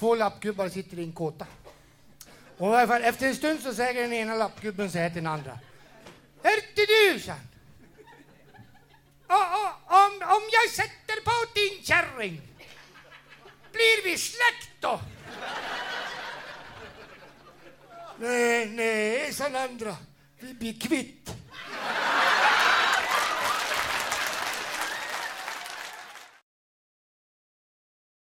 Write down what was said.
Två lappgubbar sitter i en kåta. Och efter en stund så säger den ena lappgubben så här till den andra. Hörde du, sa han. Om, om jag sätter på din kärring, blir vi släkt då? nej, nej, sa den andra. Vi blir kvitt.